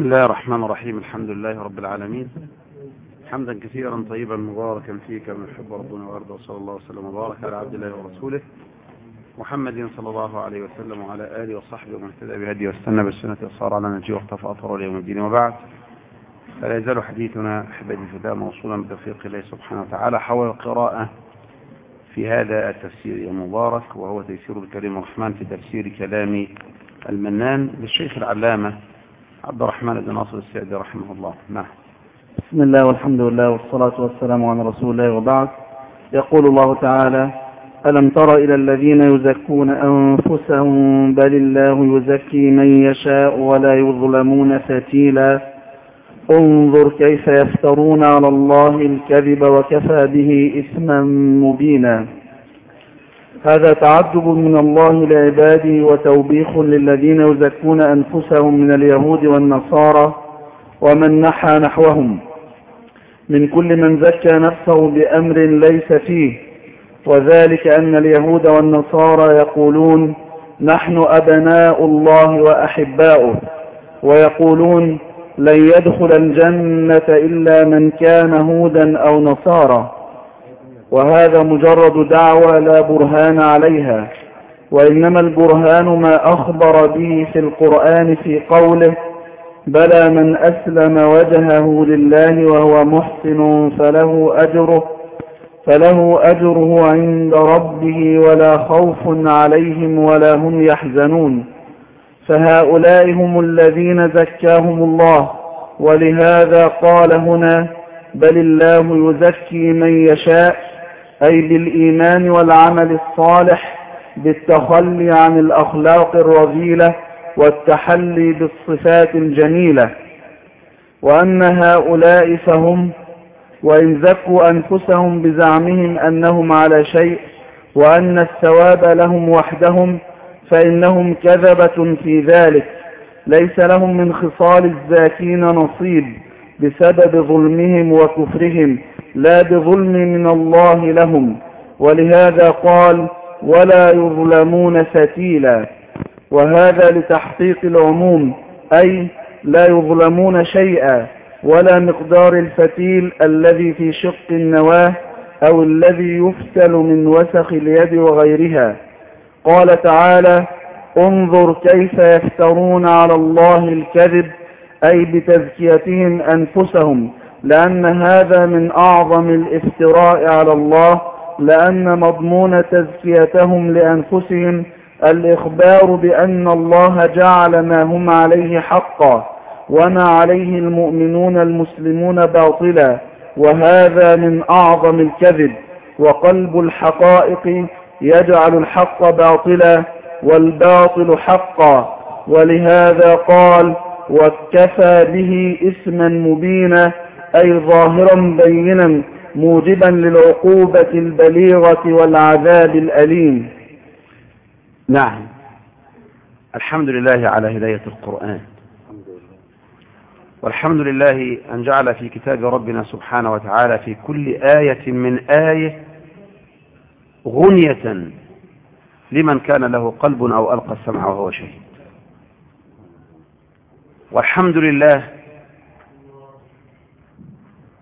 الله الرحمن الرحيم. الحمد لله رب العالمين. حمدا كثيرا طيبا مباركا فيه كما يحب ربنا ويرضى. صلى الله وسلم وبارك على عبد الله ورسوله محمد صلى الله عليه وسلم وعلى آله وصحبه ومن اهتدى بهدي واستنى بالسنة وصار على نجي واقتفى أثر اليوم الدين. وبعد فلا يزال حديثنا أحبابي الفداء موصولا بتوفيق الله سبحانه وتعالى حول القراءة في هذا التفسير المبارك وهو تيسير الكريم الرحمن في تفسير كلام المنان للشيخ العلامة عبد الرحمن بن ناصر السعدي رحمه الله. نعم. بسم الله والحمد لله والصلاة والسلام على رسول الله وبعد. يقول الله تعالى ألم تر إلى الذين يزكون أنفسهم بل الله يزكي من يشاء ولا يظلمون فتيلا. انظر كيف يفترون على الله الكذب وكفى به إثما مبينا. هذا تعجب من الله لعباده وتوبيخ للذين يزكون أنفسهم من اليهود والنصارى ومن نحى نحوهم. من كل من زكى نفسه بأمر ليس فيه وذلك أن اليهود والنصارى يقولون نحن أبناء الله وأحباؤه ويقولون لن يدخل الجنة إلا من كان هودا أو نصارى. وهذا مجرد دعوى لا برهان عليها وإنما البرهان ما أخبر به في القرآن في قوله بلى من أسلم وجهه لله وهو محسن فله أجره فله أجره عند ربه ولا خوف عليهم ولا هم يحزنون فهؤلاء هم الذين زكاهم الله ولهذا قال هنا بل الله يزكي من يشاء أي بالإيمان والعمل الصالح بالتخلي عن الأخلاق الرذيلة والتحلي بالصفات الجميلة. وأن هؤلاء فهم وإن زكوا أنفسهم بزعمهم أنهم على شيء وأن الثواب لهم وحدهم فإنهم كذبة في ذلك. ليس لهم من خصال الزاكين نصيب بسبب ظلمهم وكفرهم. لا بظلم من الله لهم. ولهذا قال ولا يظلمون فتيلا وهذا لتحقيق العموم أي لا يظلمون شيئا ولا مقدار الفتيل الذي في شق النواة أو الذي يفتل من وسخ اليد وغيرها. قال تعالى انظر كيف يفترون على الله الكذب أي بتزكيتهم أنفسهم. لأن هذا من أعظم الافتراء على الله لأن مضمون تزكيتهم لأنفسهم الإخبار بأن الله جعل ما هم عليه حقا وما عليه المؤمنون المسلمون باطلا وهذا من أعظم الكذب وقلب الحقائق يجعل الحق باطلا والباطل حقا ولهذا قال وكفى به اسما مبينا أي ظاهرا بينا موجبا للعقوبة البليغة والعذاب الأليم. نعم. الحمد لله على هداية القرآن. والحمد لله أن جعل في كتاب ربنا سبحانه وتعالى في كل آية من آية غنية لمن كان له قلب أو ألقى السمع وهو شهيد. والحمد لله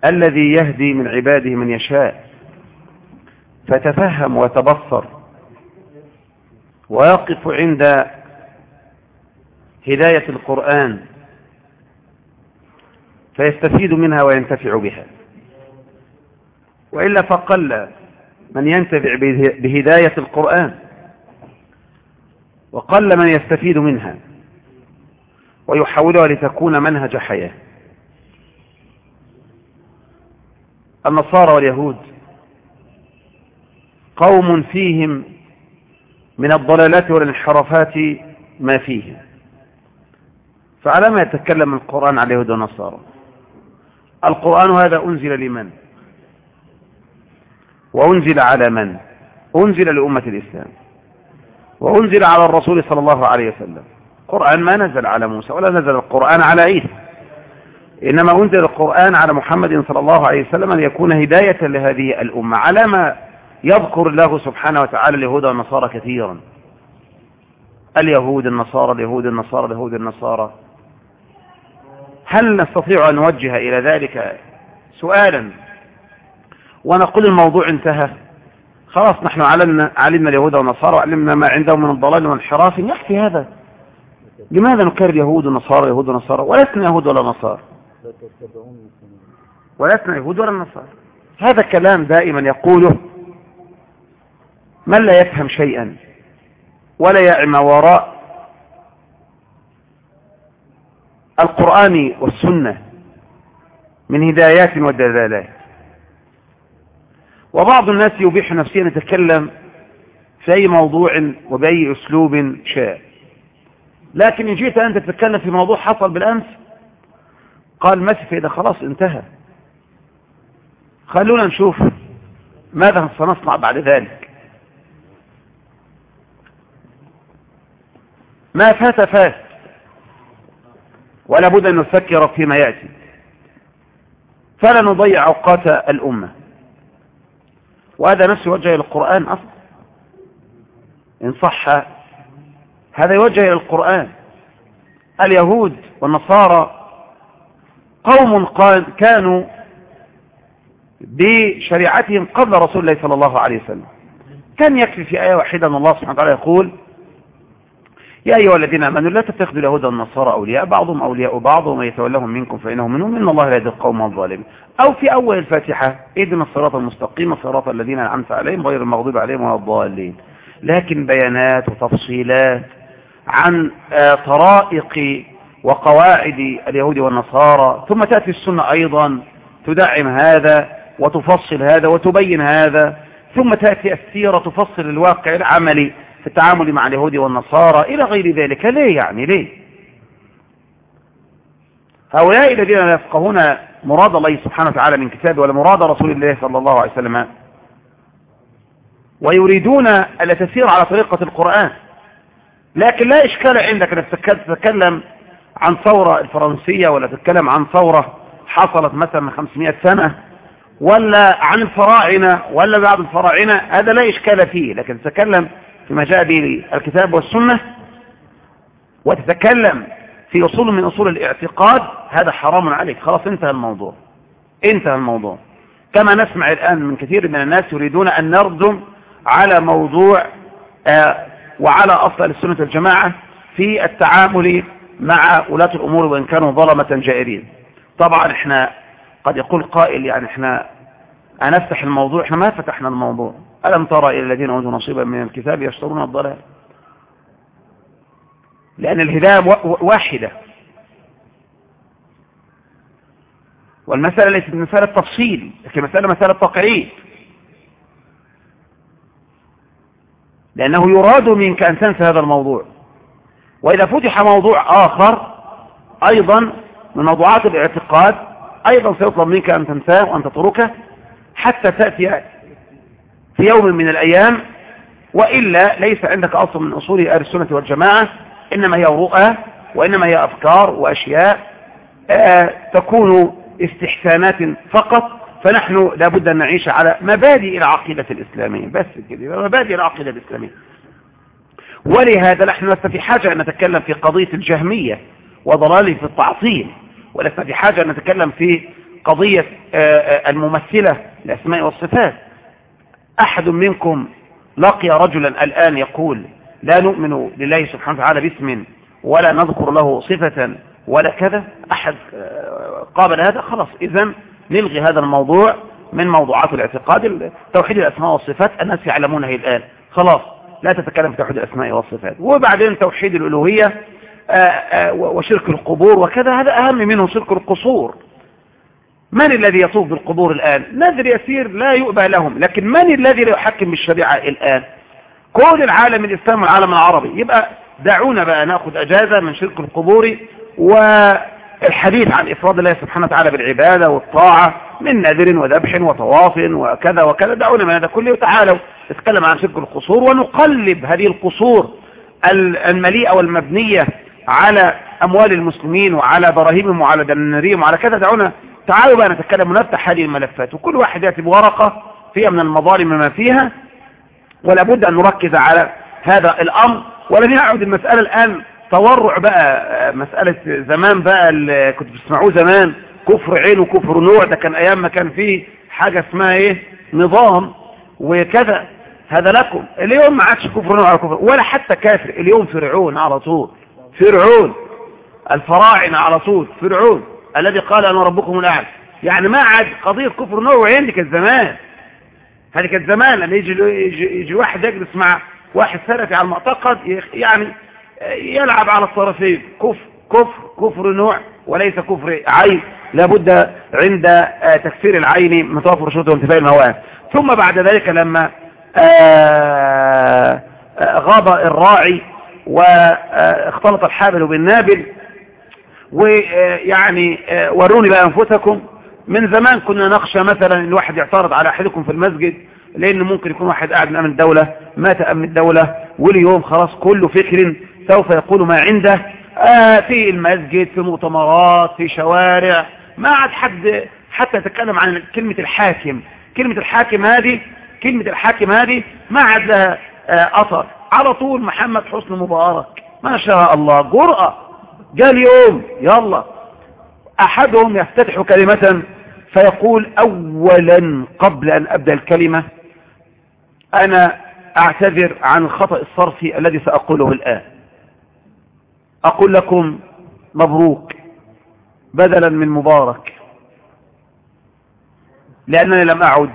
الذي يهدي من عباده من يشاء. فتفهم وتبصر. ويقف عند هداية القرآن. فيستفيد منها وينتفع بها. وإلا فقل من ينتفع بهداية القرآن. وقل من يستفيد منها. ويحولها لتكون منهج حياة. النصارى واليهود. قوم فيهم من الضلالات والانحرافات ما فيه فعلى ما يتكلم القرآن على اليهود والنصارى. القرآن هذا أنزل لمن؟ وأنزل على من؟ أنزل لأمة الإسلام. وأنزل على الرسول صلى الله عليه وسلم. القرآن ما نزل على موسى ولا نزل القرآن على عيسى. إنما أنزل القرآن على محمد صلى الله عليه وسلم ليكون هداية لهذه الأمة على ما يذكر الله سبحانه وتعالى اليهود والنصارى كثيرا. اليهود النصارى اليهود النصارى اليهود النصارى. هل نستطيع أن نوجه إلى ذلك سؤالا؟ ونقول الموضوع انتهى. خلاص نحن علمنا, علمنا اليهود والنصارى وعلمنا ما عندهم من الضلال والانحراف. يكفي هذا. لماذا نكرر يهود ونصارى يهود ونصارى ولسنا يهود ولا نصارى. ولسنا يهود ولا نصارى هذا كلام دائما يقوله من لا يفهم شيئا ولا يعمى وراء القرآن والسنة من هدايات ودلالات. وبعض الناس يبيح نفسه أن يتكلم في أي موضوع وبأي أسلوب شاء. لكن إن جئت أنت تتكلم في موضوع حصل بالأمس قال مسف إذا خلاص انتهى. خلونا نشوف ماذا سنصنع بعد ذلك. ما فات فات. ولا بد أن نفكر فيما يأتي. فلا نضيع أوقات الأمة. وهذا نفس إلى القرآن أصلا. إن صح هذا يوجه إلى القرآن. اليهود والنصارى قوم كانوا بشريعتهم قبل رسول الله صلى الله عليه وسلم. كان يكفي في آية واحدة أن الله سبحانه وتعالى يقول يا أيها الذين آمنوا لا تتخذوا اليهود والنصارى أولياء بعضهم أولياء بعض ومن يتولهم منكم فإنهم منهم إن الله لا يهدي القوم الظالمين. أو في أول الفاتحة اهدنا الصراط المستقيم صراط الذين أنعمت عليهم غير المغضوب عليهم ولا الضالين. لكن بيانات وتفصيلات عن طرائق وقواعد اليهود والنصارى ثم تأتي السنة أيضا تدعم هذا وتفصل هذا وتبين هذا ثم تأتي السيرة تفصل الواقع العملي في التعامل مع اليهود والنصارى إلى غير ذلك. ليه يعني؟ ليه؟ هؤلاء الذين لا يفقهون مراد الله سبحانه وتعالى من كتابه ولا مراد رسول الله صلى الله عليه وسلم ويريدون ألا تسير على طريقة القرآن. لكن لا إشكال عندك أن تتكلم عن ثورة الفرنسية ولا تتكلم عن ثورة حصلت مثلا من 500 سنة ولا عن الفراعنة ولا بعض الفراعنة هذا لا إشكال فيه. لكن تتكلم فيما جاء به الكتاب والسنة وتتكلم في أصول من أصول الاعتقاد هذا حرام عليك. خلاص انتهى الموضوع. انتهى الموضوع. كما نسمع الآن من كثير من الناس يريدون أن نردم على موضوع آه وعلى أصل السنة الجماعة في التعامل مع ولاة الأمور وإن كانوا ظلمة جائرين. طبعا إحنا قد يقول قائل يعني إحنا هنفتح الموضوع إحنا ما فتحنا الموضوع. ألم ترى إلى الذين أوتوا نصيبا من الكتاب يشترون الضلال؟ لأن الهداية واحدة. والمسألة ليست مسألة تفصيل لكن مسألة مسألة تقعيد. لأنه يراد منك أن تنسى هذا الموضوع. وإذا فتح موضوع آخر أيضا من موضوعات الاعتقاد أيضا سيطلب منك أن تنساه وأن تتركه حتى تأتي في يوم من الأيام وإلا ليس عندك أصل من أصول أهل السنة والجماعة إنما هي رؤى وإنما هي أفكار وأشياء آه تكون استحسانات فقط فنحن لابد أن نعيش على مبادئ العقيدة الإسلامية. بس كده مبادئ العقيدة الإسلامية. ولهذا نحن لسنا في حاجة أن نتكلم في قضية الجهمية وضلاله في التعطيل ولسنا في حاجة أن نتكلم في قضية آه الممثلة الأسماء والصفات. أحد منكم لقي رجلا الآن يقول لا نؤمن لله سبحانه وتعالى باسم ولا نذكر له صفة ولا كذا. أحد قابل هذا؟ خلاص. إذا نلغي هذا الموضوع من موضوعات الاعتقاد توحيد الأسماء والصفات الناس يعلمونه الآن. خلاص. لا تتكلم في توحيد الأسماء والصفات. وبعدين توحيد الألوهية وشرك القبور وكذا هذا أهم منه شرك القصور. من الذي يطوف بالقبور الآن؟ نذر يسير لا يؤبى لهم لكن من الذي لا يحكم بالشريعة الآن؟ كل العالم الإسلام والعالم العربي. يبقى دعونا بقى نأخذ أجازة من شرك القبور والحديث عن إفراد الله سبحانه وتعالى بالعبادة والطاعة. من نذر وذبح وطواف وكذا وكذا. دعونا من هذا كله. وتعالوا نتكلم عن شرك القصور ونقلب هذه القصور المليئة والمبنية على أموال المسلمين وعلى براهيمهم وعلى دناريهم وعلى كذا. دعونا تعالوا بقى نتكلم ونفتح هذه الملفات. وكل واحد يأتي بورقة فيها من المظالم ما فيها. ولا بد أن نركز على هذا الأمر. ولن يعد المسألة الآن. تورع بقى مسألة زمان بقى اللي كنت بتسمعوه زمان. كفر عين وكفر نوع ده كان أيام ما كان فيه حاجة اسمها إيه؟ نظام وكذا. هذا لكم. اليوم ما عادش كفر نوع ولا كفر ولا حتى كافر. اليوم فرعون على طول. فرعون. الفراعنة على طول. فرعون. الذي قال أنا ربكم الأعلى. يعني ما عاد قضية كفر نوع وعين دي كانت زمان. هذه كانت زمان. لما يجي, يجي, يجي واحد يجلس مع واحد سلفي على المعتقد يعني يلعب على الطرفين. كفر كفر كفر نوع وليس كفر عين. لابد عند تكفير العين من توفر شروط وانتفاء المواد ثم بعد ذلك لما غاب الراعي واختلط الحابل بالنابل ويعني وروني بقى أنفسكم. من زمان كنا نخشى مثلا إن الواحد يعترض على أحدكم في المسجد لأن ممكن يكون واحد قاعد من أمن الدولة مات أمن الدولة واليوم خلاص كله فكر سوف يقول ما عنده. آه في المسجد في مؤتمرات في شوارع ما عاد حد حتى يتكلم عن كلمة الحاكم. كلمة الحاكم هذه كلمة الحاكم هذه ما عاد لها آه أثر. على طول محمد حسن مبارك. ما شاء الله. جرأة جاء اليوم يلا. أحدهم يفتتح كلمة فيقول أولا قبل أن أبدأ الكلمة أنا أعتذر عن الخطأ الصرفي الذي سأقوله الآن. أقول لكم مبروك. بدلا من مبارك. لأنني لم أعد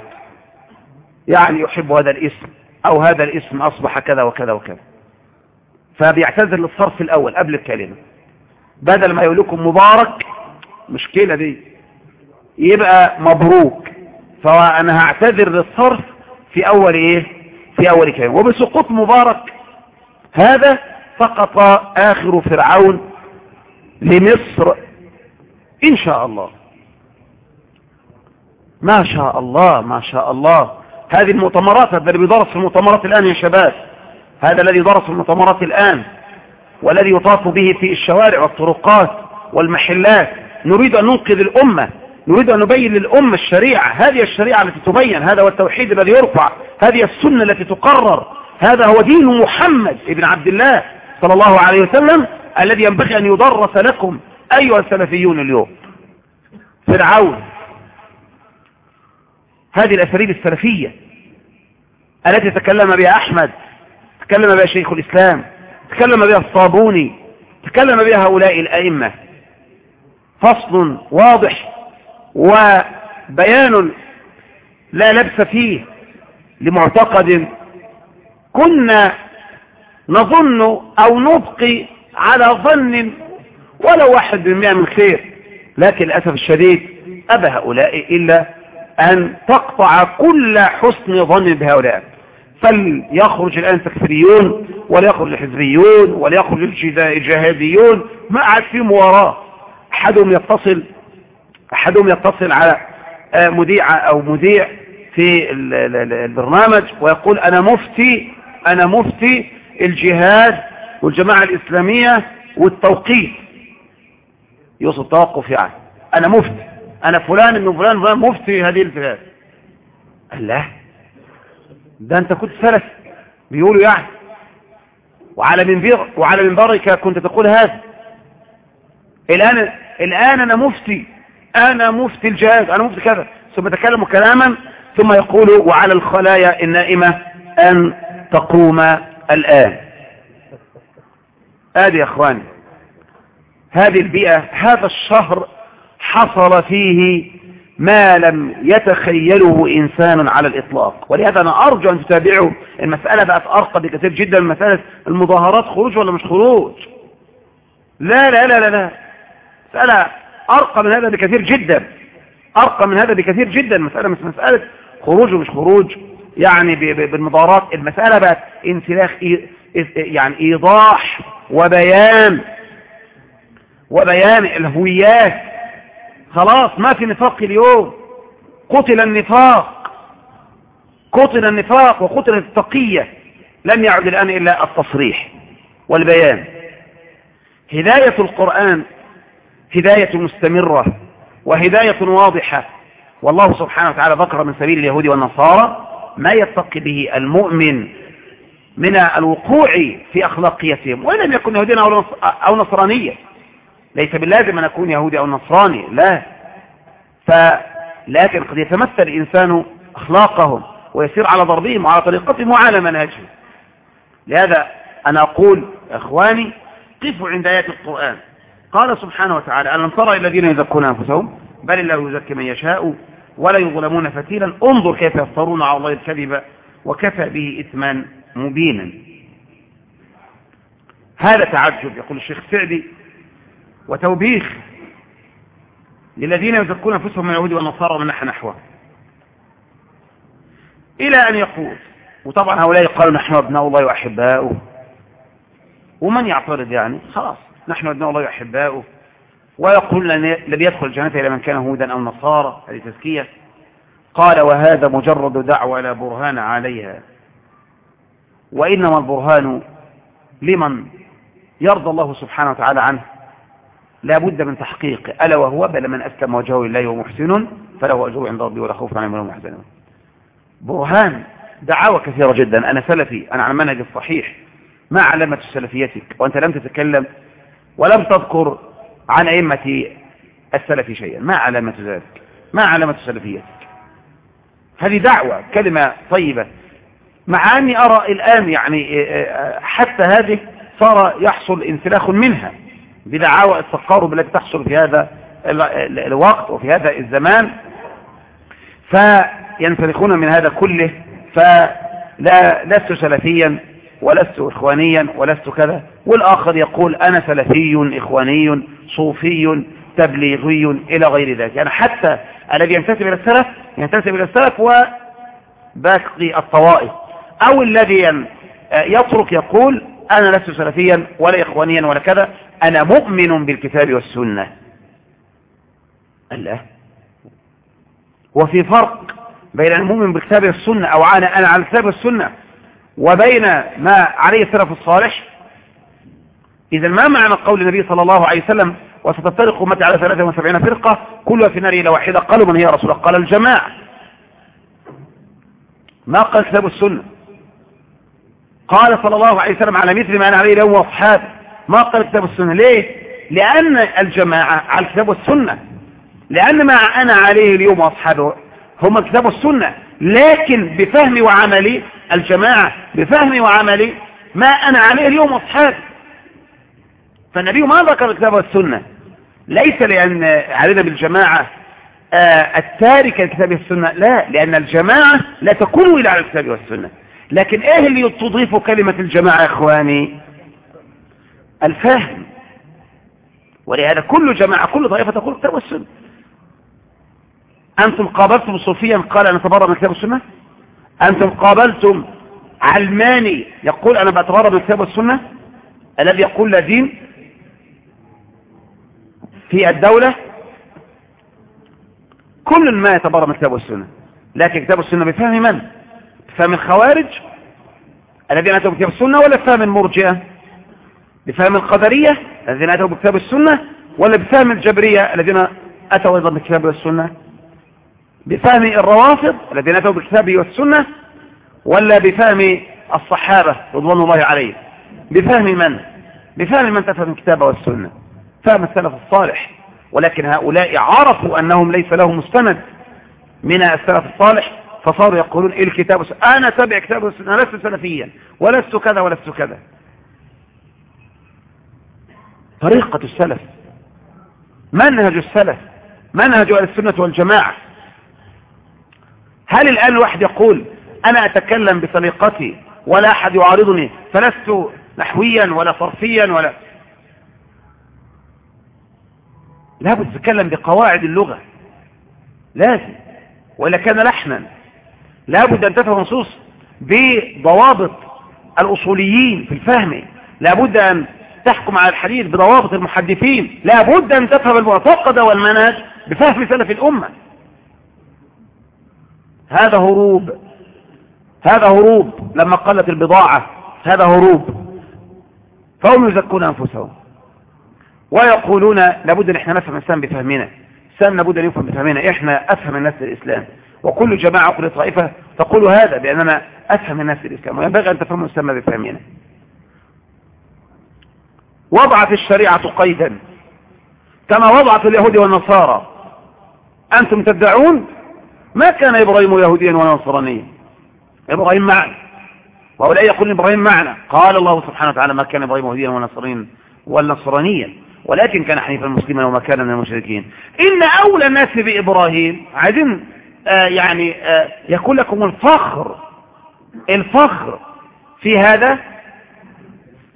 يعني يحب هذا الاسم أو هذا الاسم أصبح كذا وكذا وكذا. فبيعتذر للصرف الأول قبل الكلمة. بدل ما يقول لكم مبارك مشكلة دي. يبقى مبروك. فأنا هعتذر للصرف في أول إيه؟ في أول كلمة. وبسقوط مبارك هذا سقط آخر فرعون لمصر إن شاء الله. ما شاء الله ما شاء الله. هذه المؤتمرات هذا اللي بيدرس في المؤتمرات الآن يا شباب. هذا الذي درس في المؤتمرات الآن. والذي يطاف به في الشوارع والطرقات والمحلات. نريد أن ننقذ الأمة. نريد أن نبين للأمة الشريعة. هذه الشريعة التي تبين هذا هو التوحيد الذي يرفع. هذه السنة التي تقرر. هذا هو دين محمد ابن عبد الله صلى الله عليه وسلم الذي ينبغي أن يدرس لكم. أيها السلفيون اليوم. فرعون. هذه الأساليب السلفية التي تكلم بها أحمد تكلم بها شيخ الإسلام تكلم بها الصابوني تكلم بها هؤلاء الأئمة. فصل واضح وبيان لا لبس فيه لمعتقد كنا نظن أو نبقي على ظن ولو واحد بالمئة من خير. لكن للأسف الشديد أبى هؤلاء إلا أن تقطع كل حسن ظن بهؤلاء. فليخرج الآن تكفيريون وليخرج الحزبيون وليخرج الجهاديون. ما عاد في مواراة. أحدهم يتصل أحدهم يتصل على مذيعة أو مذيع في البرنامج ويقول أنا مفتي أنا مفتي الجهاد والجماعة الإسلامية والتوقيت. يوصل توقف يعني. أنا مفتي. أنا فلان إنه فلان فلان مفتي هذه الجهاد قال لا. ده أنت كنت سلف. بيقولوا يعني. وعلى منبر وعلى منبرك كنت تقول هذا. الآن الآن أنا مفتي. أنا مفتي الجهاد أنا مفتي كذا. ثم يتكلم كلاما. ثم يقول وعلى الخلايا النائمة أن تقوم الآن. هذه يا أخواني. هذه البيئة هذا الشهر حصل فيه ما لم يتخيله إنسان على الإطلاق. ولهذا أنا أرجو أن تتابعوا المسألة بقت أرقى بكثير جدا من مسألة المظاهرات خروج ولا مش خروج. لا لا لا لا لا. مسألة أرقى من هذا بكثير جدا. أرقى من هذا بكثير جدا. مسألة مش مسألة خروج ومش خروج يعني بالمظاهرات. المسألة بقت انسلاخ يعني إيضاح وبيان. وبيان الهويات. خلاص ما في نفاق اليوم. قتل النفاق. قتل النفاق وقتل التقية. لم يعد الآن إلا التصريح والبيان. هداية القرآن هداية مستمرة وهداية واضحة. والله سبحانه وتعالى ذكر من سبيل اليهود والنصارى ما يتقي به المؤمن من الوقوع في أخلاقيتهم وإن لم يكن يهوديا أو نصرانيا ليس باللازم أن أكون يهودي أو نصراني لا. فلكن قد يتمثل الإنسان أخلاقهم ويسير على ضربهم وعلى طريقتهم وعلى منهجهم. لهذا أنا أقول إخواني قفوا عند آيات القرآن. قال سبحانه وتعالى ألم ترى الذين يزكون أنفسهم؟ بل الله يزكي من يشاء ولا يظلمون فتيلا. انظر كيف يفترون على الله الكذب وكفى به إثما مبينا. هذا تعجب يقول الشيخ سعدي وتوبيخ للذين يزكون أنفسهم من اليهود والنصارى ومن نحن نحوه. إلى أن يقول وطبعا هؤلاء قالوا نحن أبناء الله وأحباؤه. ومن يعترض يعني؟ خلاص نحن أبناء الله وأحباؤه. ويقول لن يدخل الجنة إلى من كان هودا أو نصارى. هذه تزكية. قال وهذا مجرد دعوة لا برهان عليها. وإنما البرهان لمن يرضى الله سبحانه وتعالى عنه. لا بد من تحقيق ألا وهو بل من أسلم وجهه لله ومحسن فله أجر عند ربي ولا خوف عليهم ولا محزنون. برهان دعاوى كثيرة جدا. أنا سلفي أنا على المنهج الصحيح. ما علامة سلفيتك؟ وأنت لم تتكلم ولم تذكر عن أئمة السلف شيئا. ما علامة ذلك؟ ما علامة سلفيتك؟ هذه دعوة كلمة طيبة. مع أني أرى الآن يعني حتى هذه صار يحصل انسلاخ منها. بدعاوى التقارب التي تحصل في هذا الوقت وفي هذا الزمان فينسلخون من هذا كله فلا لست سلفيا ولست إخوانيا ولست كذا. والآخر يقول أنا سلفي إخواني صوفي تبليغي إلى غير ذلك. يعني حتى الذي ينتسب إلى السلف ينتسب إلى السلف وباقي الطوائف. أو الذي يترك يقول أنا لست سلفيا ولا إخوانيا ولا كذا. أنا مؤمن بالكتاب والسنة. الله. وفي فرق بين المؤمن بالكتاب والسنة أو أنا أنا على الكتاب والسنة وبين ما عليه السلف الصالح. إذا ما معنى قول النبي صلى الله عليه وسلم وستفترق أمتي على 73 فرقة؟ كلها في نار إلى واحدة. قالوا من هي رسول قال الجماعة. ما قال كتاب السنة قال صلى الله عليه وسلم على مثل ما أنا عليه اليوم وأصحابه ما قال كتاب السنة. ليه؟ لأن الجماعة على الكتاب والسنة لأن ما أنا عليه اليوم وأصحابه هم الكتاب والسنة لكن بفهمي وعملي الجماعة بفهمي وعملي ما أنا عليه اليوم وأصحابي فالنبي ما ذكر الكتاب والسنة ليس لأن علينا بالجماعة آه التارك الكتاب والسنة لا لأن الجماعة لا تكون إلا على الكتاب والسنة لكن إيه اللي تضيف كلمة الجماعة يا إخواني؟ الفهم. ولهذا كل جماعة كل طائفة تقول الكتاب والسنة أنتم قابلتم صوفيا قال أنا أتبرى من الكتاب والسنة أنتم قابلتم علماني يقول أنا بتبرى من الكتاب والسنة الذي يقول لا دين في الدولة؟ كل ما يتبرى من الكتاب والسنة لكن كتاب السنة بفهم من؟ بفهم الخوارج الذين أتوا بكتاب السنة ولا بفهم المرجئة؟ بفهم القدرية الذين أتوا بكتاب السنة ولا بفهم الجبرية الذين أتوا أيضا بالكتاب والسنة بفهم الروافض الذين أتوا بالكتاب والسنة ولا بفهم الصحابة رضوان الله عليهم؟ بفهم من؟ بفهم من تفهم الكتاب والسنة. فهم السلف الصالح. ولكن هؤلاء عرفوا أنهم ليس لهم مستند من السلف الصالح. فصاروا يقولون إيه الكتاب أنا تبع كتاب والسنة لست سلفيا ولست كذا ولست كذا. طريقة السلف منهج السلف منهج أهل السنة والجماعة. هل الآن الواحد يقول أنا أتكلم بطريقتي ولا أحد يعارضني فلست نحويا ولا صرفيا ولا؟ لابد تتكلم بقواعد اللغة. لازم. وإلا كان لحنا. لابد أن تفهم نصوص بضوابط الأصوليين في الفهم. لابد أن تحكم على الحديث بضوابط المحدثين. لابد أن تفهم المعتقد والمنهج بفهم سلف الأمة. هذا هروب. هذا هروب. لما قلت البضاعة هذا هروب. فهم يزكون أنفسهم. ويقولون لابد أن إحنا نفهم الإسلام بفهمنا. الإسلام لابد أن يفهم بفهمنا. إحنا أفهم الناس الإسلام وكل جماعة وكل طائفة تقول هذا بأننا أفهم الناس الإسلام وينبغي أن تفهموا الإسلام بفهمنا وضعت الشريعة قيدا كما وضعت اليهود والنصارى. أنتم تدعون؟ ما كان إبراهيم يهوديا ولا نصرانيا. إبراهيم معنا. وهؤلاء يقول إبراهيم معنا. قال الله سبحانه وتعالى ما كان إبراهيم يهوديا ولا نصرانيا ولا نصرانيا. ولكن كان حنيفا مسلما وما كان من المشركين. إن أولى الناس بإبراهيم عايزين يعني آه يكون لكم الفخر الفخر في هذا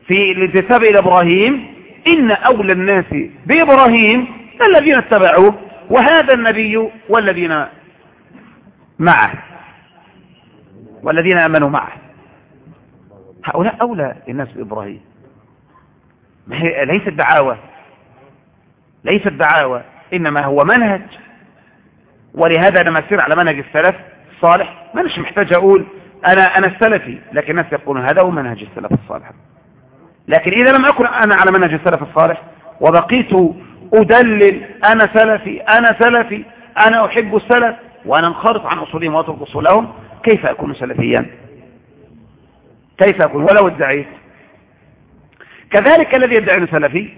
في الانتساب إلى إبراهيم إن أولى الناس بإبراهيم الذين اتبعوه وهذا النبي والذين معه والذين آمنوا معه. هؤلاء أولى الناس بإبراهيم. ليست دعاوى ليست دعاوى إنما هو منهج. ولهذا أنا مسير على منهج السلف الصالح ما مش محتاج أقول؟ أنا أنا السلفي لكن الناس يقولون هذا هو منهج السلف الصالح. لكن إذا لم أكن أنا على منهج السلف الصالح وبقيت أدلل أنا سلفي أنا سلفي أنا أحب السلف وأنا انخرط عن أصولهم وأترك أصولهم كيف أكون سلفيا؟ كيف أكون؟ ولو ادعيت. كذلك الذي يدعي سلفي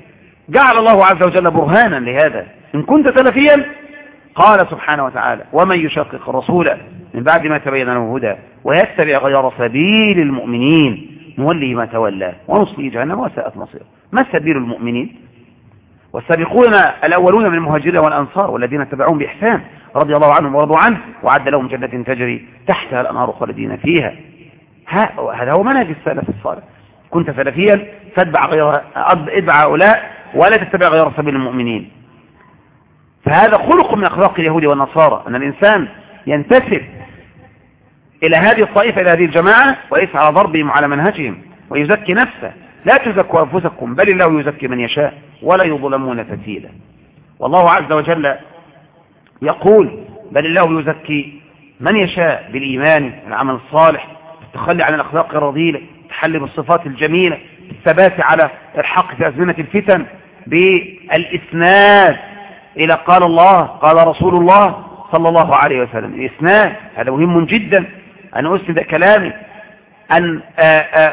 جعل الله عز وجل برهانا لهذا. إن كنت سلفيا قال سبحانه وتعالى ومن يشقق الرسول من بعد ما تبين له الهدى ويتبع غير سبيل المؤمنين نولي ما تولى ونصلي جهنم وساءت مصير ما سبيل المؤمنين؟ والسابقون الأولون من المهاجرين والأنصار والذين اتبعوهم بإحسان رضي الله عنهم ورضوا عنه وعد لهم جنة تجري تحتها الأنهار خالدين فيها. هذا هو منهج السلف الصالح. كنت سلفيا فاتبع غير اتبع هؤلاء ولا تتبع غير سبيل المؤمنين. فهذا خلق من أخلاق اليهود والنصارى أن الإنسان ينتسب إلى هذه الطائفة إلى هذه الجماعة ويسعى على ضربهم على منهجهم ويزكي نفسه. لا تزكوا أنفسكم بل الله يزكي من يشاء ولا يظلمون فتيلا. والله عز وجل يقول بل الله يزكي من يشاء بالإيمان العمل الصالح التخلي عن الأخلاق الرذيلة التحلي بالصفات الجميلة الثبات على الحق في أزمنة الفتن بالإسناد. إلى قال الله قال رسول الله صلى الله عليه وسلم. الإسناد هذا مهم جدا. أن أسند كلامي. أن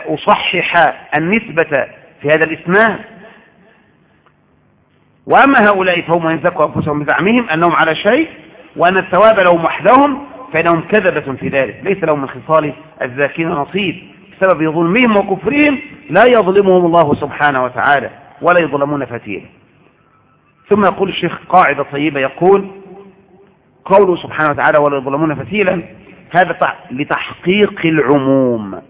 أصحح النسبة في هذا الإسناد وأما هؤلاء فهم ينزكوا أنفسهم بزعمهم أنهم على شيء وأن الثواب لهم وحدهم فإنهم كذبة في ذلك. ليس لهم من خصال الزاكين نصيب. بسبب ظلمهم وكفرهم لا يظلمهم الله سبحانه وتعالى ولا يظلمون فتيلا. ثم يقول الشيخ قاعدة طيبة يقول قوله سبحانه وتعالى ولا يظلمون فتيلا هذا لتحقيق العموم.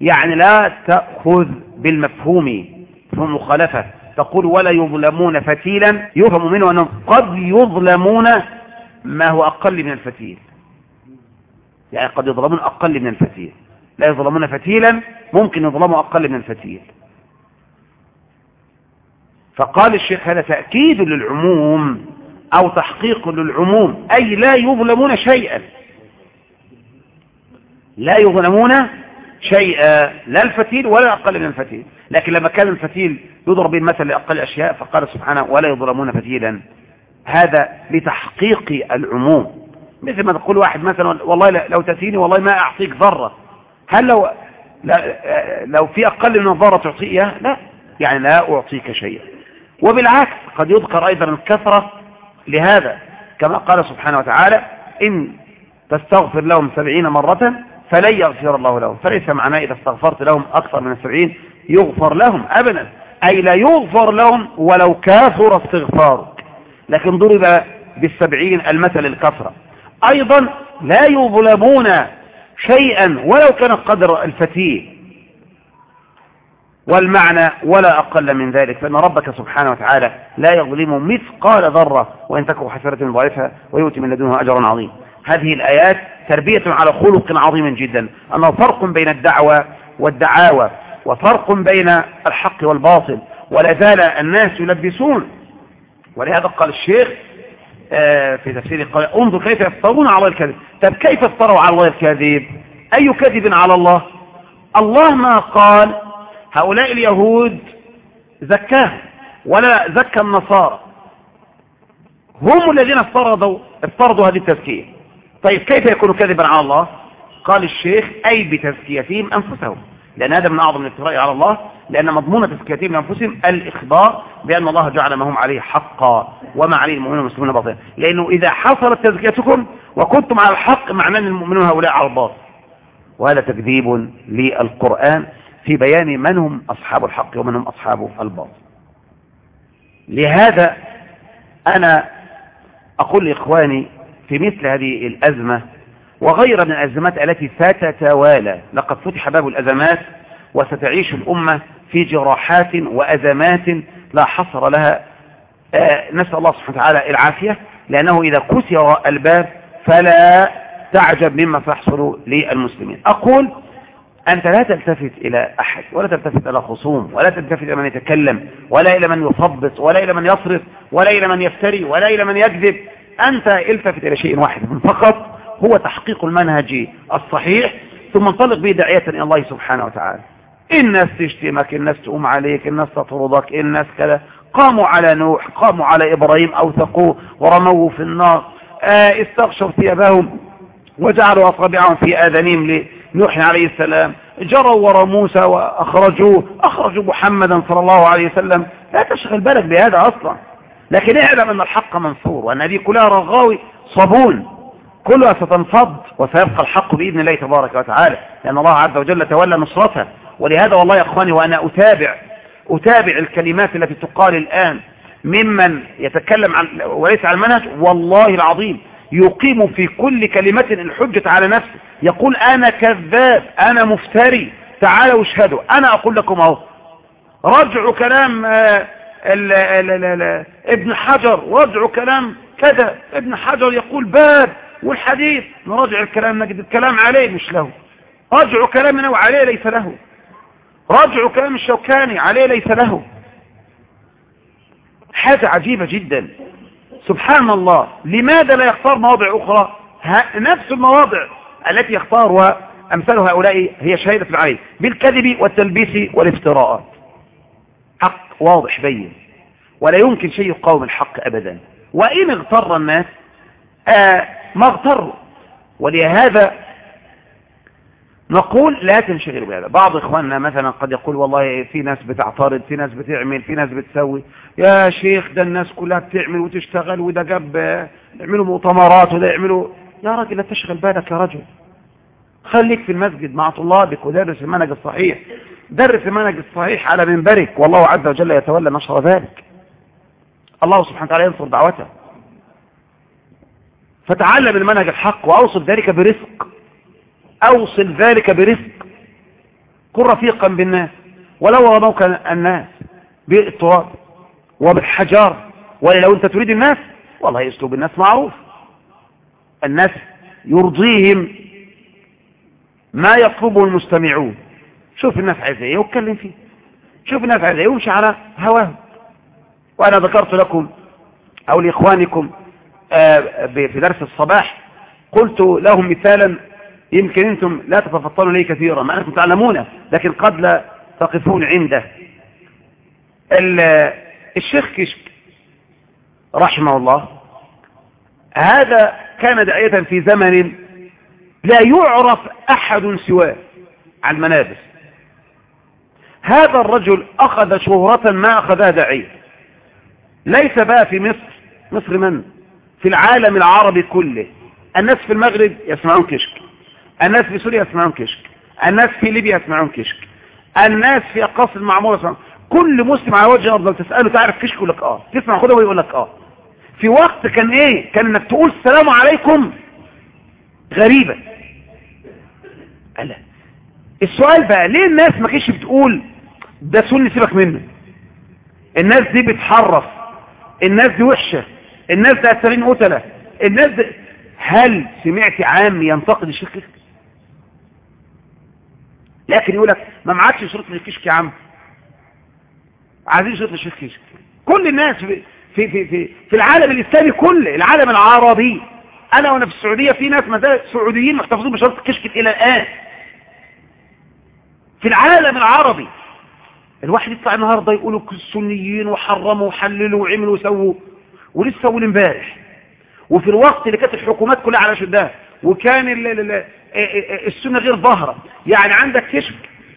يعني لا تأخذ بالمفهوم مفهوم مخالفة تقول ولا يظلمون فتيلا يفهم منه أنهم قد يظلمون ما هو أقل من الفتيل. يعني قد يظلمون أقل من الفتيل. لا يظلمون فتيلا ممكن يظلموا أقل من الفتيل. فقال الشيخ هذا تأكيد للعموم أو تحقيق للعموم أي لا يظلمون شيئا. لا يظلمون شيئا لا الفتيل ولا أقل من الفتيل. لكن لما كان الفتيل يضرب المثل لأقل الأشياء فقال سبحانه ولا يظلمون فتيلا. هذا لتحقيق العموم. مثل ما تقول واحد مثلا والله لو تأتيني والله ما أعطيك ذرة هل لو لو في أقل من الذرة تعطيه؟ لا. يعني لا أعطيك شيئا. وبالعكس قد يذكر أيضا الكثرة لهذا كما قال سبحانه وتعالى إن تستغفر لهم سبعين مرة فلن يغفر الله لهم. فليس معناه إذا استغفرت لهم أكثر من السبعين يغفر لهم أبدا. أي لا يغفر لهم ولو كافر استغفارك. لكن ضرب بالسبعين المثل الكثرة. أيضا لا يظلمون شيئا ولو كان قدر الفتيه والمعنى ولا أقل من ذلك فإن ربك سبحانه وتعالى لا يظلم مثقال ذرة وإن تكو حسرة ضعيفة ويؤتي من لدنه أجر عظيم. هذه الآيات تربية على خلق عظيم جدا أنه فرق بين الدعوة والدعاوى وفرق بين الحق والباطل ولا زال الناس يلبسون. ولهذا قال الشيخ آه، في تفسير قال انظر كيف يفترون على الكذب. طب كيف افتروا على الله الكذب؟ أي كذب على الله؟ الله ما قال هؤلاء اليهود زكاة ولا زكى النصارى. هم الذين افترضوا افترضوا هذه التزكية. طيب كيف يكون كذبا على الله؟ قال الشيخ أي بتزكيتهم أنفسهم. لأن هذا من أعظم الافتراء على الله لأن مضمون تزكيتهم لأنفسهم الإخبار بأن الله جعل ما هم عليه حقا وما عليه المؤمنون والمسلمون باطلا. لأنه إذا حصلت تزكيتكم وكنتم على الحق معناه أن المؤمنون هؤلاء على الباطل وهذا تكذيب للقرآن في بيان من هم أصحاب الحق ومن هم أصحاب الباطل. لهذا أنا أقول لإخواني في مثل هذه الأزمة وغير من الأزمات التي ستتوالى لقد فتح باب الأزمات وستعيش الأمة في جراحات وأزمات لا حصر لها. آه نسأل الله سبحانه وتعالى العافية لأنه إذا كسر الباب فلا تعجب مما سيحصل للمسلمين. أقول أنت لا تلتفت إلى أحد ولا تلتفت إلى خصوم ولا تلتفت إلى من يتكلم ولا إلى من يثبط ولا إلى من يصرف ولا إلى من يفتري ولا إلى من يكذب. أنت التفت إلى شيء واحد فقط هو تحقيق المنهج الصحيح ثم انطلق به داعية إلى الله سبحانه وتعالى. الناس تشتمك الناس تقوم عليك الناس تطردك الناس كذا. قاموا على نوح قاموا على إبراهيم أوثقوه ورموه في النار. آه استغشوا ثيابهم وجعلوا أصابعهم في آذانهم لنوح عليه السلام جروا وراء موسى وأخرجوه أخرجوا محمدا صلى الله عليه وسلم. لا تشغل بالك بهذا أصلا. لكن اعلم أن الحق منصور وأن هذه كلها رغاوي صبون كلها ستنفض وسيبقى الحق بإذن الله تبارك وتعالى لأن الله عز وجل تولى نصرته. ولهذا والله يا أخواني وأنا أتابع أتابع الكلمات التي تقال الآن ممن يتكلم عن وليس عن المنهج والله العظيم يقيم في كل كلمة الحجة على نفسه. يقول أنا كذاب أنا مفتري تعالوا اشهدوا أنا أقول لكم أهو رجعوا كلام آه ال ال ال ال ابن حجر رجعوا كلام كذا ابن حجر يقول باب والحديث نراجع الكلام نجد الكلام عليه مش له رجعوا كلامنا وعليه ليس له رجعوا كلام الشوكاني عليه ليس له. حاجة عجيبة جدا. سبحان الله لماذا لا يختار مواضع أخرى؟ نفس المواضع. التي يختارها أمثال هؤلاء هي شهادة عليه بالكذب والتلبيس والافتراءات حق واضح بين. ولا يمكن شيء يقاوم الحق أبدا. وإن اغتر الناس آه ما اغتروا ولهذا نقول لا تنشغلوا بهذا. بعض إخواننا مثلا قد يقول والله في ناس بتعترض في ناس بتعمل في ناس بتسوي. يا شيخ ده الناس كلها بتعمل وتشتغل وده جاب يعملوا مؤتمرات وده يعملوا يا راجل لا تشغل بالك يا رجل. خليك في المسجد مع طلابك ودرس المنهج الصحيح. درس المنهج الصحيح على منبرك. والله عز وجل يتولى نشر ذلك. الله سبحانه وتعالى ينصر دعوته. فتعلم المنهج الحق وأوصل ذلك برفق أوصل ذلك برفق كن رفيقا بالناس. ولو رموك الناس بالتراب وبالحجار ولو أنت تريد الناس والله أسلوب الناس معروف. الناس يرضيهم ما يطلبه المستمعون. شوف الناس عايزة إيه واتكلم فيه. شوف الناس عايزة إيه على هواهم. وأنا ذكرت لكم أو لإخوانكم في درس الصباح قلت لهم مثالا يمكن أنتم لا تتفطنوا لي كثيرا مع أنكم تعلمونه لكن قد لا تقفون عنده. الشيخ كشك رحمه الله هذا كان داعية في زمن لا يعرف أحد سواه على المنابس هذا الرجل أخذ شهرة ما أخذها داعية. ليس بقى في مصر. مصر من؟ في العالم العربي كله. الناس في المغرب يسمعون كشك. الناس في سوريا يسمعون كشك. الناس في ليبيا يسمعون كشك. الناس في أقاصي المعمورة يسمعون. كل مسلم على وجه الأرض تسأله تعرف كشك يقول لك آه. تسمع خده ويقول لك آه. في وقت كان إيه؟ كان إنك تقول السلام عليكم غريبة ألا. السؤال بقى ليه الناس ما كانتش بتقول ده سني سيبك منه؟ الناس دي بتحرف الناس دي وحشة الناس دي أسرين قتلة الناس دي. هل سمعت عام ينتقد الشيخ؟ كشك لكن يقول لك ما معكش شروط للكشك يا عم. عايزين شروط للشيخ كشك كل الناس في في في في, العالم الإسلامي كله العالم العربي. أنا وأنا في السعودية في ناس مثلا سعوديين محتفظين بشرط الكشك إلى الآن. في العالم العربي الواحد يطلع النهارده يقولوا السنيين وحرموا وحللوا وعملوا وسووا ولسه اول امبارح وفي الوقت اللي كانت الحكومات كلها على شدها وكان ال ال السنة غير ظاهرة. يعني عندك كشك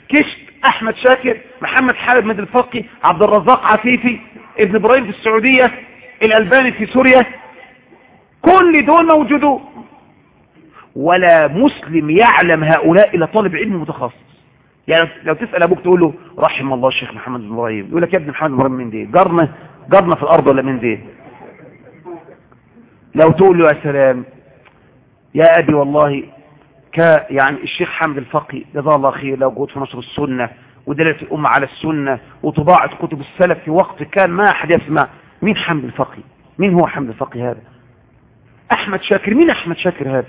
كشك أحمد شاكر محمد حالب مد الفقي عبد الرزاق عفيفي ابن إبراهيم في السعودية الألباني في سوريا كل دول موجودون ولا مسلم يعلم هؤلاء إلا طالب علم متخصص. يعني لو تسأل أبوك تقول له رحم الله الشيخ محمد بن إبراهيم يقول لك يا ابن محمد بن إبراهيم من دي جارنا جارنا في الأرض ولا من دي لو تقول له يا سلام يا أبي والله ك يعني الشيخ حمد الفقي جزاه الله خير لو جود في نشر السنة ودلالة الأمة على السنة وطباعة كتب السلف في وقت كان ما أحد يسمع. مين حمد الفقي؟ مين هو حمد الفقي هذا؟ أحمد شاكر. مين أحمد شاكر هذا؟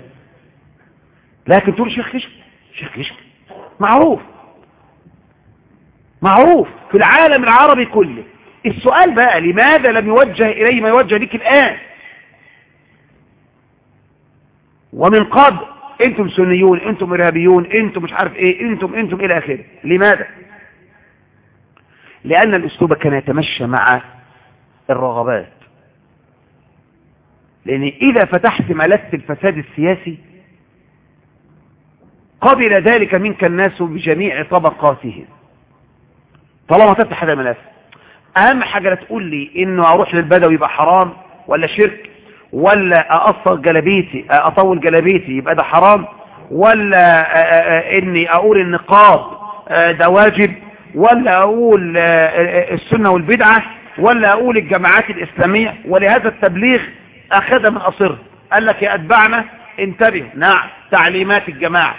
لكن تقول شيخ كشك شيخ كشك معروف. معروف في العالم العربي كله. السؤال بقى لماذا لم يوجه إليه ما يوجه لك الآن؟ ومن قبل أنتم سنيون أنتم إرهابيون أنتم مش عارف إيه أنتم أنتم إلى آخره. لماذا؟ لأن الأسلوب كان يتمشى مع الرغبات. لأن إذا فتحت ملف الفساد السياسي قبل ذلك منك الناس بجميع طبقاتهم. طالما تفتح هذا الملف أهم حاجة لا تقول لي إنه أروح للبدوي يبقى حرام ولا شرك ولا أقصر جلبيتي أطول جلبيتي يبقى ده حرام ولا إني أقول النقاب ده واجب. ولا أقول السنة والبدعة ولا أقول الجماعات الإسلامية. ولهذا التبليغ أخذ من أصر. قال لك يا أتبعنا انتبه. نعم تعليمات الجماعة.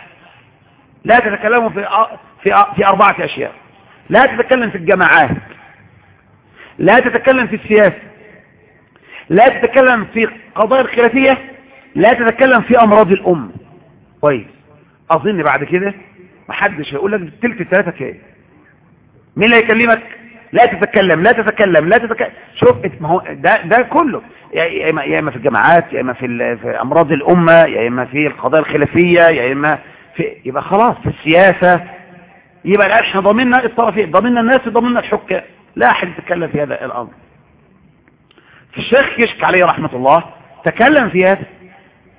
لا تتكلموا في في في أربعة أشياء. لا تتكلم في الجماعات. لا تتكلم في السياسة. لا تتكلم في قضايا الخلافية. لا تتكلم في أمراض الأم كويس أظن بعد كده محدش هيقول لك تلت الثلاثة كام. مين اللي هيكلمك؟ لا تتكلم لا تتكلم لا تتكلم شوف ما هو ده ده كله. يا إما إما في الجامعات يا إما في, في أمراض الأمة يا إما في القضايا الخلافية يا إما في يبقى خلاص في السياسة. يبقى الان إحنا ضمننا الطرفين ضمننا الناس ضمننا الحكام. لا أحد يتكلم في هذا الأمر. الشيخ كشك عليه رحمة الله. تكلم في هذا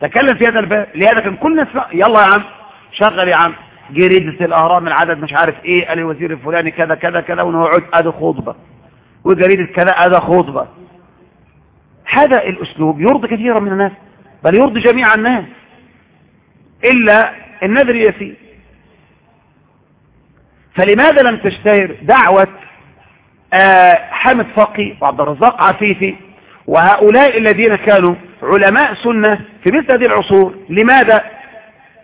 تكلم في هذا الباب. لهذا كان كل الناس يلا يا عم شغل يا عم. جريدة الأهرام العدد مش عارف إيه قال الوزير الفلاني كذا كذا كذا ونقعد أدي خطبة. وجريدة كذا أدي خطبة. هذا الأسلوب يرضي كثيرا من الناس بل يرضي جميع الناس. إلا النذر يسير فلماذا لم تشتهر دعوة آه حامد فقي وعبد الرزاق عفيفي وهؤلاء الذين كانوا علماء سنة في مثل هذه العصور؟ لماذا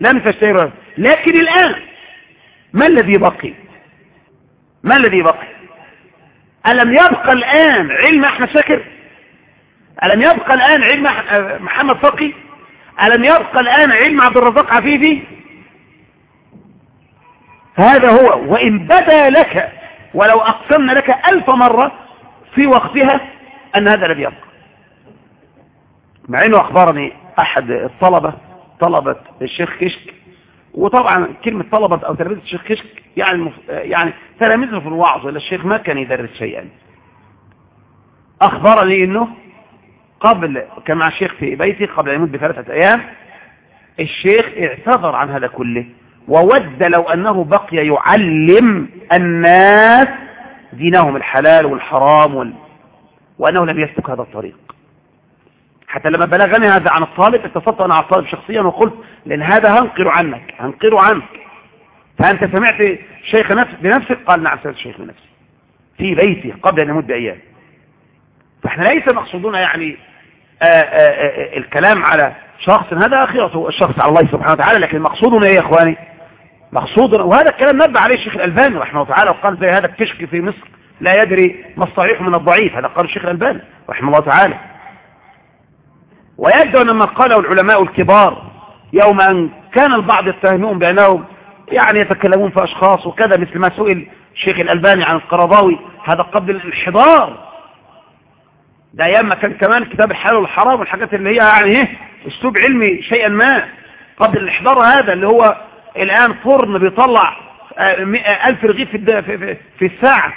لم تشتهر؟ لكن الآن ما الذي بقي ما الذي بقي ألم يبقى الآن علم أحمد شاكر؟ ألم يبقى الآن علم محمد فقي؟ ألم يبقى الآن علم عبد الرزاق عفيفي هذا هو وإن بدا لك ولو أقسمنا لك ألف مرة في وقتها أن هذا الذي يبقى. مع أنه أخبرني أحد الطلبة طلبة الشيخ كشك وطبعا كلمة طلبة أو تلاميذ الشيخ كشك يعني يعني تلاميذه في الوعظ ولا الشيخ ما كان يدرس شيئا. أخبرني أنه قبل كان مع الشيخ في بيتي قبل أن يموت بثلاثة أيام الشيخ اعتذر عن هذا كله وود لو أنه بقي يعلم الناس دينهم الحلال والحرام وال... وأنه لم يسلك هذا الطريق. حتى لما بلغني هذا عن الطالب اتصلت أنا على الطالب شخصيا وقلت لأن هذا هنقر عنك هنقر عنك. فأنت سمعت شيخ نفس بنفسك؟ قال نعم سمعت شيخ بنفسي. في بيتي قبل أن يمد بأيام فإحنا ليس مقصودنا يعني آآ آآ الكلام على شخص. هذا آخرته الشخص على الله سبحانه وتعالى لكن مقصودنا إيه يا إخواني مقصودنا وهذا الكلام نبه عليه الشيخ الألباني رحمه الله تعالى وقال زي هذا الكشك في مصر لا يدري ما الصحيح من الضعيف. هذا قال الشيخ الألباني رحمه الله تعالى. ويبدو أن ما قاله العلماء الكبار يوم أن كان البعض يتهمون بأنهم يعني يتكلمون في أشخاص وكذا مثل ما سئل الشيخ الألباني عن القرضاوي هذا قبل الانحدار. ده أيام ما كان كمان كتاب الحلال والحرام والحاجات اللي هي يعني إيه أسلوب علمي شيئا ما. قبل الاحضار هذا اللي هو الآن فرن بيطلع ألف رغيف في, في, في الساعة.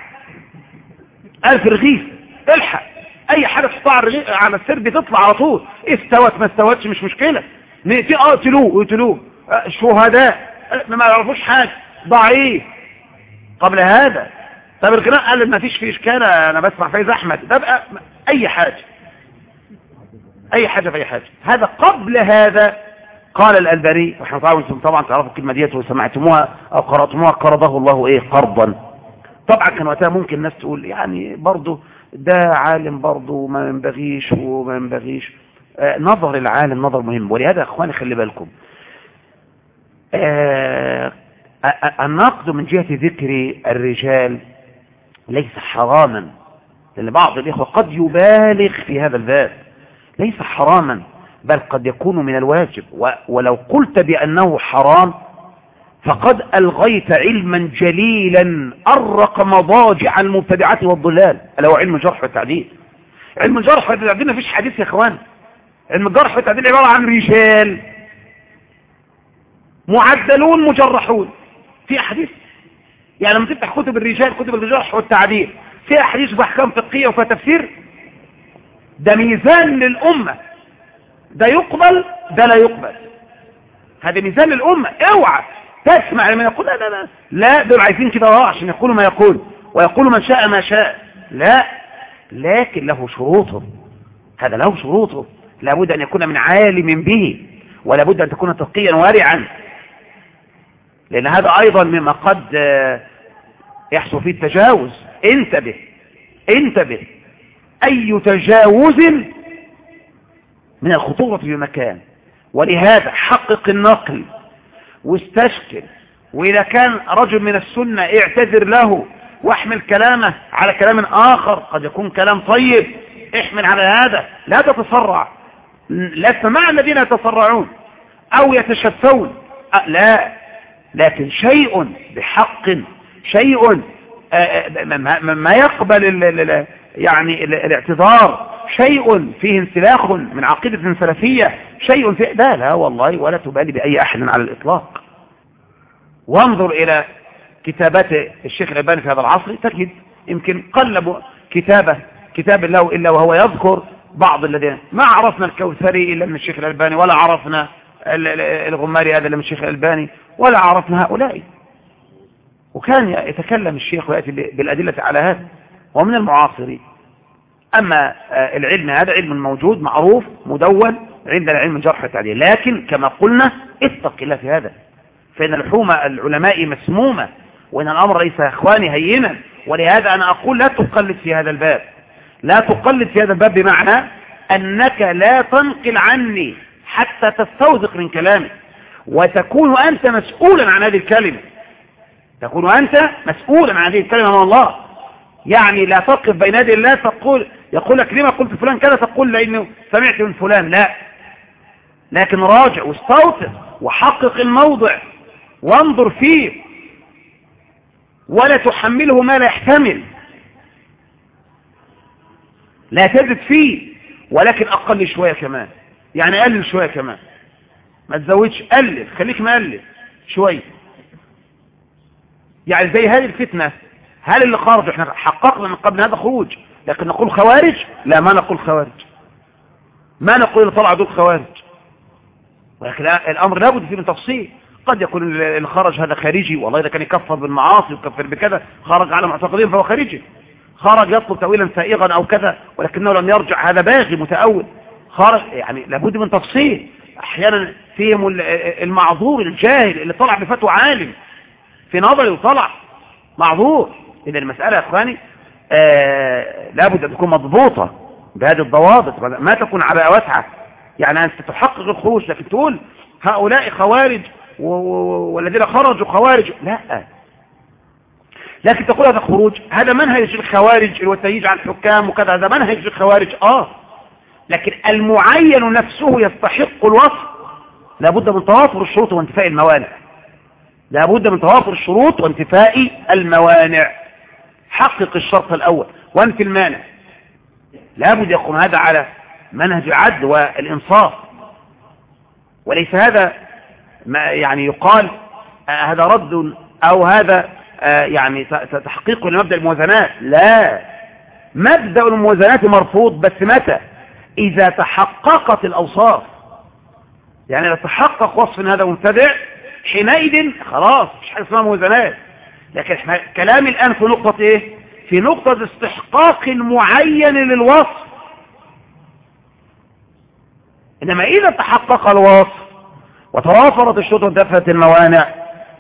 ألف رغيف. الحق. أي حاجة تحطها على السر بتطلع على طول. استوت ما استوتش مش مشكلة. آه قتلوه آه، شهداء. آه، ما يعرفوش حاجة. ضعيف. قبل هذا. طب القراء قال ما فيش فيه إشكال أنا بسمع فايز أحمد. ده بقى أي حاجة. أي حاجة في أي حاجة. هذا قبل هذا قال الألباني رحمه الله وأنتم طبعا تعرفوا الكلمة ديت وسمعتموها أو قرأتموها قرضه الله إيه قرضا. طبعا كان وقتها ممكن الناس تقول يعني برضه ده عالم برضه ما ينبغيش وما ينبغيش. آه نظر العالم نظر مهم. ولهذا يا إخواني خلي بالكم. آه النقد من جهة ذكر الرجال ليس حراما لأن بعض الإخوة قد يبالغ في هذا الباب. ليس حراما بل قد يكون من الواجب. ولو قلت بأنه حرام فقد ألغيت علما جليلا أرق مضاجع المبتدعات والضلال. ألا هو علم الجرح والتعديل علم الجرح والتعديل ما فيش حديث يا إخوان. علم الجرح والتعديل عبارة عن رجال معدلون مجرحون. في أحاديث يعني لما تفتح كتب الرجال كتب الجرح والتعديل في أحاديث بأحكام فقهية وفيها تفسير ده ميزان للأمة. ده يقبل ده لا يقبل. هذا ميزان للأمة. اوعى تسمع لمن يقول لا لا لا. لا دول عايزين كده آه عشان يقولوا ما يقول. ويقولوا من شاء ما شاء. لا. لكن له شروطه. هذا له شروطه. لابد أن يكون من عالم به. ولا بد أن تكون تقيا وارعا. لأن هذا أيضا مما قد يحصل فيه التجاوز. انتبه. انتبه. أي تجاوز من الخطورة في مكان. ولهذا حقق النقل. واستشكل وإذا كان رجل من السنة اعتذر له واحمل كلامه على كلام آخر قد يكون كلام طيب. احمل على هذا. لا تتسرع. لست مع الذين يتسرعون أو يتشفون لا. لكن شيء بحق شيء ما يقبل يعني الاعتذار. شيء فيه انسلاخ من عقيدة سلفية شيء فيه لا لا والله ولا تبالي بأي أحد على الإطلاق. وانظر إلى كتابات الشيخ الألباني في هذا العصر تجد يمكن قلب كتابة كتاب الله إلا وهو يذكر بعض الذين ما عرفنا الكوثري إلا من الشيخ الألباني ولا عرفنا الغماري هذا إلا من الشيخ الألباني ولا عرفنا هؤلاء. وكان يتكلم الشيخ ويأتي بالأدلة على هذا. ومن المعاصرين. أما العلم هذا علم موجود معروف مدون عندنا علم الجرح والتعديل لكن كما قلنا اتق الله في هذا. فإن لحوم العلماء مسمومة وإن الأمر ليس إخواني هينا. ولهذا أنا أقول لا تقلد في هذا الباب. لا تقلد في هذا الباب بمعنى أنك لا تنقل عني حتى تستوثق من كلامي. وتكون أنت مسؤولا عن هذه الكلمة. تكون أنت مسؤولا عن هذه الكلمة من الله. يعني لا تقف بين يدي الله تقول يقول لك لما قلت فلان كذا تقول لأنه سمعت من فلان. لا. لكن راجع واستوثق وحقق الموضع وانظر فيه ولا تحمله ما لا يحتمل. لا تزد فيه ولكن أقل شوية كمان يعني قلل شوية كمان. ما تزودش قلل خليك مقلل شوية. يعني زي هذه الفتنة هل اللي خرج إحنا حققنا من قبل هذا خروج. لكن نقول خوارج؟ لا ما نقول خوارج. ما نقول طلع دول خوارج. ولكن الأمر لابد فيه من تفصيل. قد يكون اللي خرج هذا خارجي والله إذا كان يكفر بالمعاصي ويكفر بكذا خرج على معتقدين فهو خارجي. خرج يطلب تأويلا سائغا أو كذا ولكنه لم يرجع هذا باغي متأول. خرج يعني لابد من تفصيل. أحيانا فيهم المعذور الجاهل اللي طلع بفتوى عالم. في نظري وطلع معذور. اذا المسألة يا إخواني آه لابد أن تكون مضبوطة بهذه الضوابط ما تكون على واسعة. يعني أنت تحقق الخروج لكن تقول هؤلاء خوارج والذين خرجوا خوارج. لا. لكن تقول هذا خروج هذا منهج الخوارج والتهيج على الحكام وكذا هذا منهج الخوارج. آه. لكن المعين نفسه يستحق الوصف. لابد من توافر الشروط وانتفاء الموانع. لابد من توافر الشروط وانتفاء الموانع. حقق الشرط الأول. وانفي المانع. لابد يكون هذا على منهج العدل والإنصاف. وليس هذا ما يعني يقال آه هذا رد أو هذا آه يعني تحقيق لمبدأ الموازنات. لا. مبدأ الموازنات مرفوض بس متى؟ إذا تحققت الأوصاف. يعني لو تحقق وصف هذا مبتدع حينئذ خلاص مش حاجة اسمها موازنات. لكن إحنا كلامي الآن في نقطة إيه؟ في نقطة استحقاق معين للوصف. إنما إذا تحقق الوصف وتوافرت الشروط وانتفت الموانع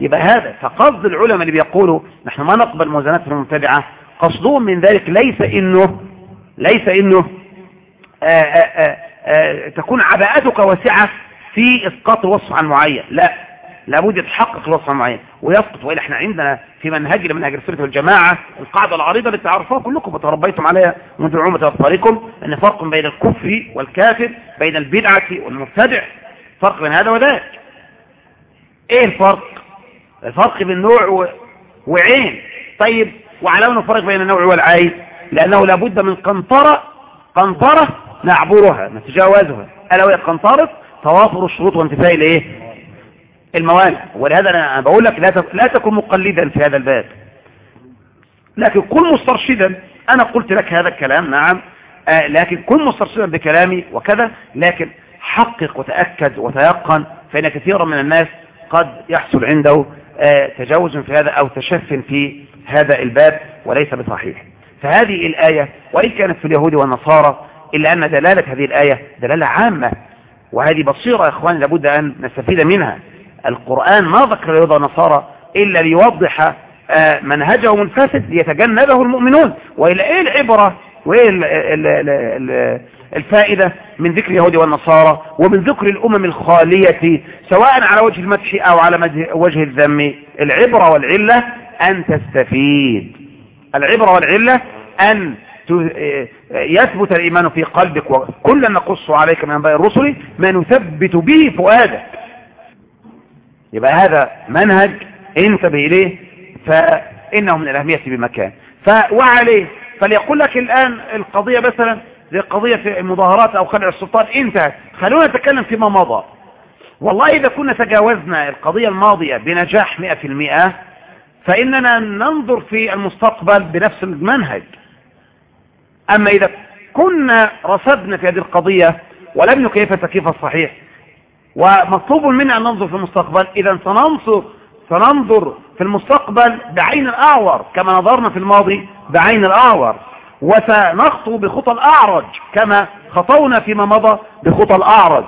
يبقى هذا فقصد العلماء اللي بيقولوا نحن ما نقبل موازنات المبتدعه قصدهم من ذلك ليس إنه ليس إنه آآ آآ آآ تكون عباءتك واسعة في إسقاط الوصف عن معين. لا. لابد يتحقق الوصف معين ويسقط وإلا إحنا عندنا في منهجنا منهج السنة والجماعة القاعدة العريضة اللي تعرفوها كلكم وتربيتم عليها منذ عمة أطفالكم أن فرق بين الكفر والكافر بين البدعة والمبتدع. فرق بين هذا وذاك. إيه الفرق؟ الفرق بين نوع و... وعين. طيب وعلى نفرق بين النوع والعين لأنه لابد من قنطرة قنطرة نعبرها نتجاوزها. ألا وهي قنطرة؟ توافر الشروط وانتفاء الايه الموانع. ولهذا أنا بقول لك لا لا تكن مقلدا في هذا الباب. لكن كن مسترشدا. أنا قلت لك هذا الكلام نعم. آه لكن كن مسترشدا بكلامي وكذا. لكن حقق وتأكد وتيقن فإن كثيرا من الناس قد يحصل عنده آه تجاوز في هذا أو تشف في هذا الباب وليس بصحيح. فهذه الآية وإن كانت في اليهود والنصارى إلا أن دلالة هذه الآية دلالة عامة. وهذه بصيرة يا إخواني لابد أن نستفيد منها. القرآن ما ذكر اليهود والنصارى إلا ليوضح آه منهجهم الفاسد ليتجنبه المؤمنون. وإلى إيه العبرة؟ وإيه ال ال ال الفائدة من ذكر اليهود والنصارى ومن ذكر الأمم الخالية سواء على وجه المدح أو على وجه الذم؟ العبرة والعلة أن تستفيد. العبرة والعلة أن يثبت الإيمان في قلبك وكلا نقص عليك من أنباء الرسل ما نثبت به فؤادك. يبقى هذا منهج انتبه إليه فإنه من الأهمية بمكان. وعليه فليقول لك الآن القضية مثلا زي القضية في المظاهرات أو خلع السلطان انتهت. خلونا نتكلم فيما مضى. والله إذا كنا تجاوزنا القضية الماضية بنجاح 100% فإننا ننظر في المستقبل بنفس المنهج. أما إذا كنا رصدنا في هذه القضية ولم نكيف التكييف الصحيح ومطلوب منا أن ننظر في المستقبل. إذا سننظر سننظر في المستقبل بعين الأعور كما نظرنا في الماضي بعين الأعور. وسنخطو بخطى الأعرج كما خطونا فيما مضى بخطى الأعرج.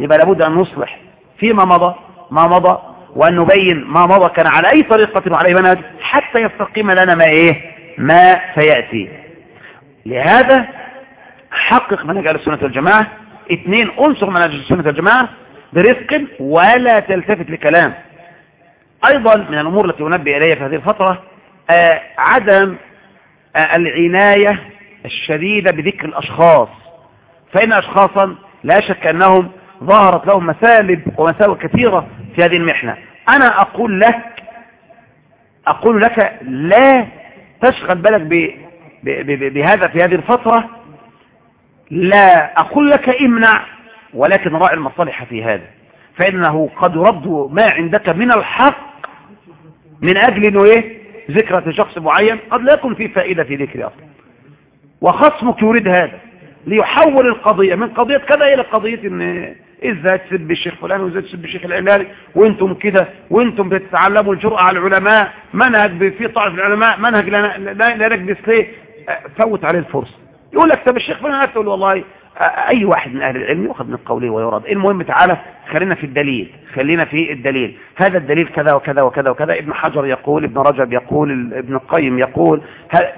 يبقى لابد أن نصلح فيما مضى ما مضى وأن نبين ما مضى كان على أي طريقة وعلى أي منهج حتى يستقيم لنا ما إيه؟ ما سيأتي. لهذا حقق منهج أهل السنة والجماعة. اثنين انصر منهج السنة والجماعة. برفق ولا تلتفت لكلام. أيضا من الأمور التي أنبه إليها في هذه الفترة آه عدم آه العناية الشديدة بذكر الأشخاص. فإن أشخاصا لا شك أنهم ظهرت لهم مسالب ومساوئ كثيرة في هذه المحنة. أنا أقول لك أقول لك لا تشغل بالك ب بهذا في هذه الفترة. لا أقول لك امنع ولكن راعي المصالح في هذا. فإنه قد يرد ما عندك من الحق من أجل أنه إيه؟ ذكرى شخص معين قد لا يكون فيه فائدة في ذكر أصلا. وخصمك يريد هذا ليحول القضية من قضية كذا إلى قضية إن إذا تسب الشيخ فلان وإذا تسب الشيخ العلالي وإنتم كده وإنتم بتتعلموا الجرأة على العلماء منهج في طائف العلماء منهج لا, نجلس ليه؟ فوت عليه الفرصة. يقول لك طب الشيخ فلان تقول والله أي واحد من أهل العلم يأخذ من قوله ويراد. المهم تعالى خلينا في الدليل خلينا في الدليل. هذا الدليل كذا وكذا وكذا وكذا. ابن حجر يقول ابن رجب يقول ابن القيم يقول.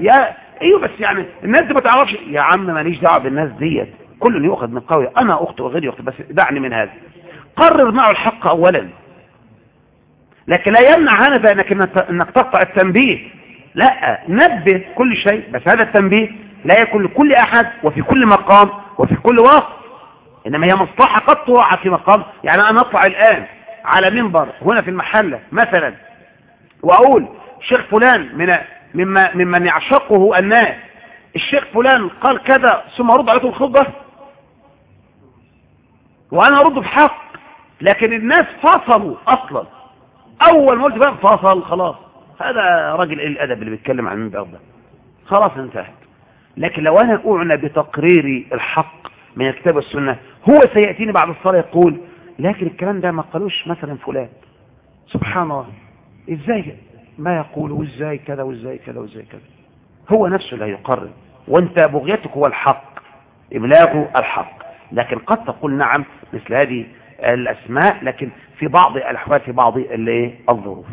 يا أيوه بس يعني الناس دي ما تعرفش. يا عم ماليش دعوة بالناس ديت. كل يؤخذ من قوله. أنا أخت وغيري اخت بس دعني من هذا. قرر معه الحق اولا. لكن لا يمنع هذا انك إنك تقطع التنبيه. لا نبه كل شيء بس هذا التنبيه لا يكون لكل أحد وفي كل مقام. وفي كل وقت إنما هي مصلحة قد توقع في مقام يعني أنا أطلع الآن على منبر هنا في المحلة مثلا وأقول شيخ فلان من مما ممن يعشقه الناس الشيخ فلان قال كذا ثم ارد عليكم الخطبة. وأنا أرد بحق لكن الناس فصلوا أصلا. أول ما قلت فصل خلاص. هذا راجل الأدب اللي بيتكلم عن المنبر ده. خلاص انتهت لكن لو أنا أعنى بتقرير الحق من الكتاب والسنة هو سيأتيني بعد الصلاة يقول لكن الكلام ده ما قالوش مثلا فلان. سبحان الله. إزاي؟ ما يقول وإزاي كذا وإزاي كذا وإزاي كذا. هو نفسه لا يقرر. وأنت بغيتك هو الحق ابلاغه الحق. لكن قد تقول نعم مثل هذه الأسماء لكن في بعض الأحوال في بعض الظروف.